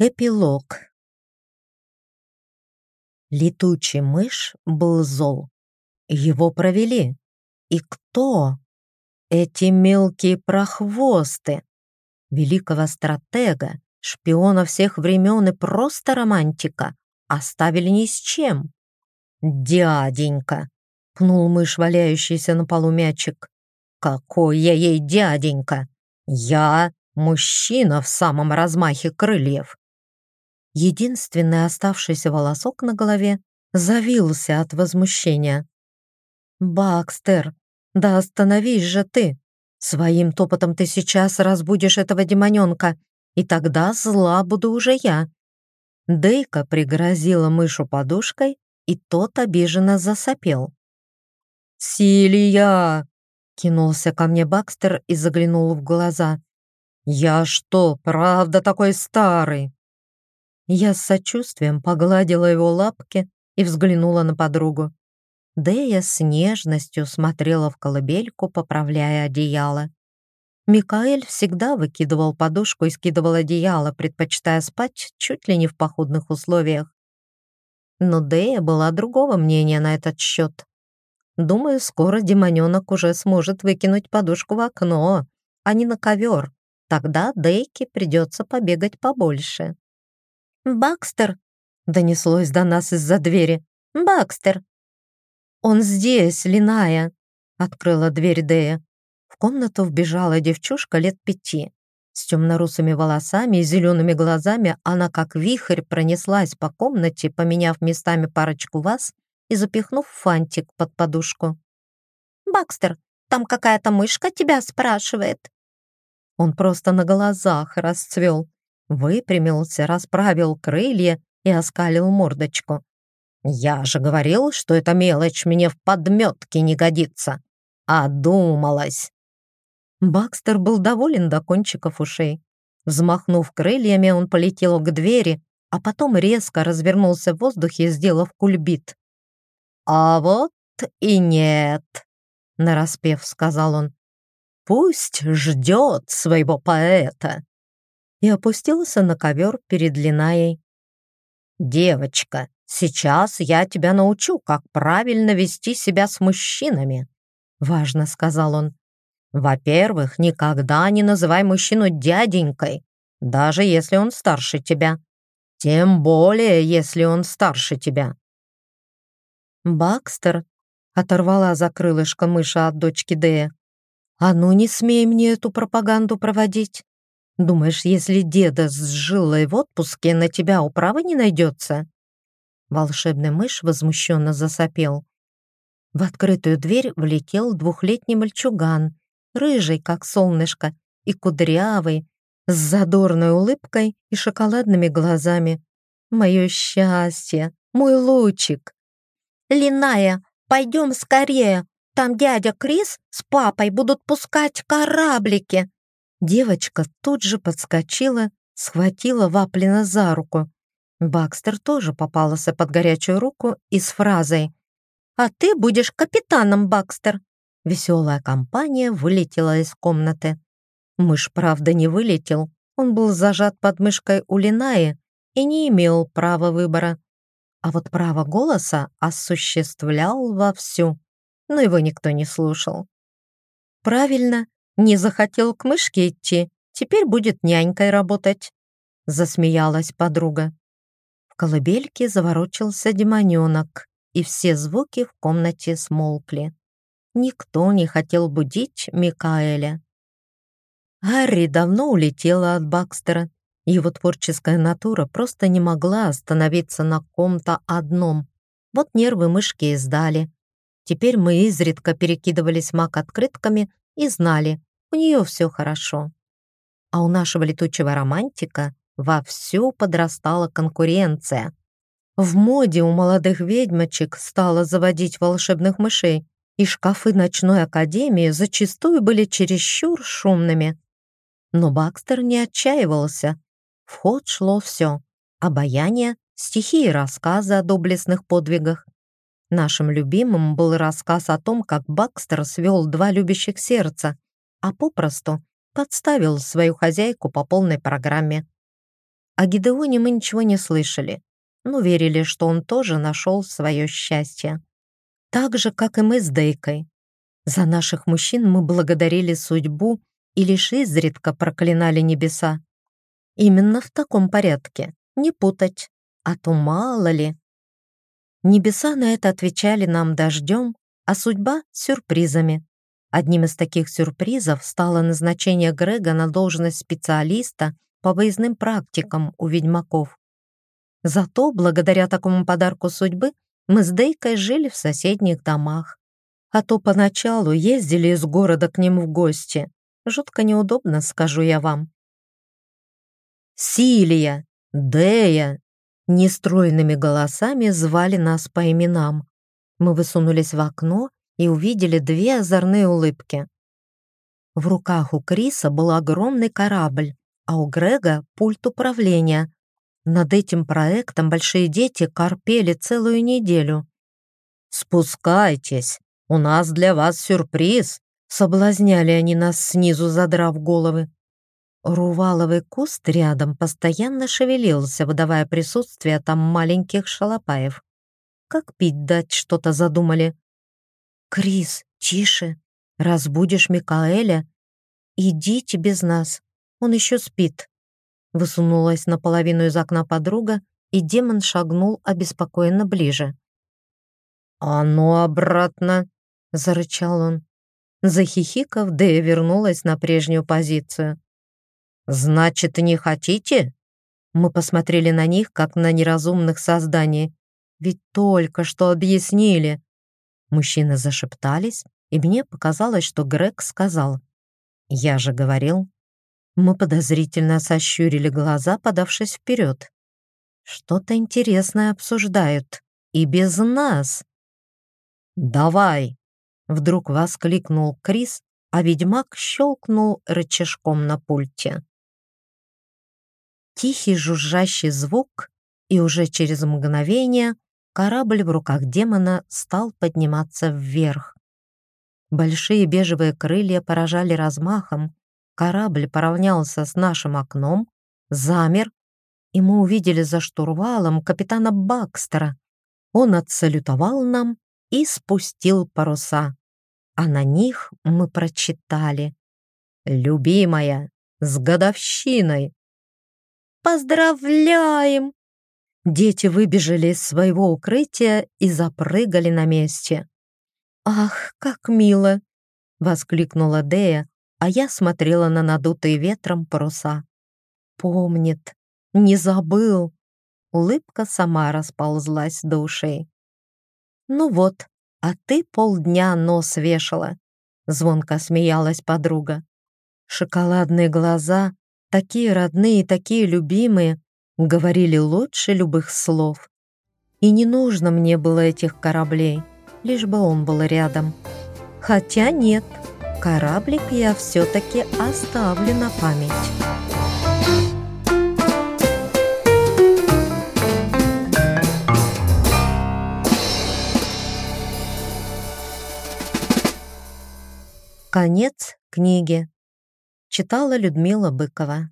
Эпилог. Летучий мышь был зол. Его провели. И кто? Эти мелкие прохвосты. Великого стратега, шпиона всех времен и просто романтика оставили ни с чем. «Дяденька!» — пнул мышь, валяющийся на полу мячик. «Какой я ей дяденька! Я мужчина в самом размахе крыльев!» Единственный оставшийся волосок на голове завился от возмущения. «Бакстер, да остановись же ты! Своим топотом ты сейчас разбудишь этого демоненка, и тогда зла буду уже я!» Дейка пригрозила мышу подушкой, и тот обиженно засопел. «Силия!» — кинулся ко мне Бакстер и заглянул в глаза. «Я что, правда такой старый?» Я с сочувствием погладила его лапки и взглянула на подругу. Дея с нежностью смотрела в колыбельку, поправляя одеяло. Микаэль всегда выкидывал подушку и скидывал одеяло, предпочитая спать чуть ли не в походных условиях. Но Дея была другого мнения на этот счет. Думаю, скоро демоненок уже сможет выкинуть подушку в окно, а не на ковер. Тогда Дейке придется побегать побольше. «Бакстер!» — донеслось до нас из-за двери. «Бакстер!» «Он здесь, Линая!» — открыла дверь Дея. В комнату вбежала девчушка лет пяти. С темно-русыми волосами и зелеными глазами она как вихрь пронеслась по комнате, поменяв местами парочку ваз и запихнув фантик под подушку. «Бакстер, там какая-то мышка тебя спрашивает». Он просто на глазах расцвел выпрямился, расправил крылья и оскалил мордочку. «Я же говорил, что эта мелочь мне в подметке не годится. Одумалась!» Бакстер был доволен до кончиков ушей. Взмахнув крыльями, он полетел к двери, а потом резко развернулся в воздухе, сделав кульбит. «А вот и нет», — нараспев сказал он. «Пусть ждет своего поэта» и опустился на ковер перед Линаей. «Девочка, сейчас я тебя научу, как правильно вести себя с мужчинами», — важно сказал он. «Во-первых, никогда не называй мужчину дяденькой, даже если он старше тебя. Тем более, если он старше тебя». «Бакстер», — оторвала за крылышко мыша от дочки Дея, «а ну не смей мне эту пропаганду проводить. Думаешь, если деда с жилой в отпуске, на тебя управы не найдется?» Волшебный мышь возмущенно засопел. В открытую дверь влетел двухлетний мальчуган, рыжий, как солнышко, и кудрявый, с задорной улыбкой и шоколадными глазами. «Мое счастье! Мой лучик!» «Линая, пойдем скорее! Там дядя Крис с папой будут пускать кораблики!» Девочка тут же подскочила, схватила Ваплина за руку. Бакстер тоже попался под горячую руку и с фразой «А ты будешь капитаном, Бакстер!» Веселая компания вылетела из комнаты. Мышь, правда, не вылетел. Он был зажат под мышкой у Линаи и не имел права выбора. А вот право голоса осуществлял вовсю, но его никто не слушал. Правильно, не захотел к мышке идти, теперь будет нянькой работать», — засмеялась подруга. В колыбельке заворочился демоненок, и все звуки в комнате смолкли. Никто не хотел будить Микаэля. Гарри давно улетела от Бакстера. Его творческая натура просто не могла остановиться на ком-то одном. Вот нервы мышки издали. Теперь мы изредка перекидывались маг-открытками и знали, у нее все хорошо. А у нашего летучего романтика вовсю подрастала конкуренция. В моде у молодых ведьмочек стало заводить волшебных мышей, и шкафы ночной академии зачастую были чересчур шумными. Но Бакстер не отчаивался. В ход шло все — обаяние, стихи и рассказы о доблестных подвигах. Нашим любимым был рассказ о том, как Бакстер свел два любящих сердца а попросту подставил свою хозяйку по полной программе. О Гидеоне мы ничего не слышали, но верили, что он тоже нашел свое счастье. Так же, как и мы с Дейкой. За наших мужчин мы благодарили судьбу и лишь изредка проклинали небеса. Именно в таком порядке, не путать, а то мало ли. Небеса на это отвечали нам дождем, а судьба — сюрпризами. Одним из таких сюрпризов стало назначение Грега на должность специалиста по выездным практикам у ведьмаков. Зато, благодаря такому подарку судьбы, мы с Дейкой жили в соседних домах. А то поначалу ездили из города к ним в гости. Жутко неудобно, скажу я вам. Силия, Дея. Нестройными голосами звали нас по именам. Мы высунулись в окно и увидели две озорные улыбки. В руках у Криса был огромный корабль, а у Грега — пульт управления. Над этим проектом большие дети корпели целую неделю. «Спускайтесь, у нас для вас сюрприз», — соблазняли они нас снизу, задрав головы. Руваловый куст рядом постоянно шевелился, выдавая присутствие там маленьких шалопаев. Как пить дать что-то задумали. «Крис, тише! Разбудишь Микаэля? Идите без нас, он еще спит!» Высунулась наполовину из окна подруга, и демон шагнул обеспокоенно ближе. «А ну обратно!» — зарычал он. Захихикав, Дэя вернулась на прежнюю позицию. «Значит, не хотите?» Мы посмотрели на них, как на неразумных созданий. Ведь только что объяснили. Мужчины зашептались, и мне показалось, что Грег сказал. «Я же говорил». Мы подозрительно сощурили глаза, подавшись вперед. Что-то интересное обсуждают. И без нас. «Давай!» — вдруг воскликнул Крис, а ведьмак щелкнул рычажком на пульте. Тихий жужжащий звук, и уже через мгновение корабль в руках демона стал подниматься вверх. Большие бежевые крылья поражали размахом, корабль поравнялся с нашим окном, замер, и мы увидели за штурвалом капитана Бакстера. Он отсалютовал нам и спустил паруса, а на них мы прочитали «Любимая, с годовщиной!» Поздравляем!» Дети выбежали из своего укрытия и запрыгали на месте. «Ах, как мило!» — воскликнула Дея, а я смотрела на надутые ветром паруса. «Помнит, не забыл!» Улыбка сама расползлась до ушей. «Ну вот, а ты полдня нос вешала!» Звонко смеялась подруга. Шоколадные глаза такие родные, такие любимые, говорили лучше любых слов. И не нужно мне было этих кораблей, лишь бы он был рядом. Хотя нет, кораблик я все-таки оставлю на память. Конец книги. Читала Людмила Быкова.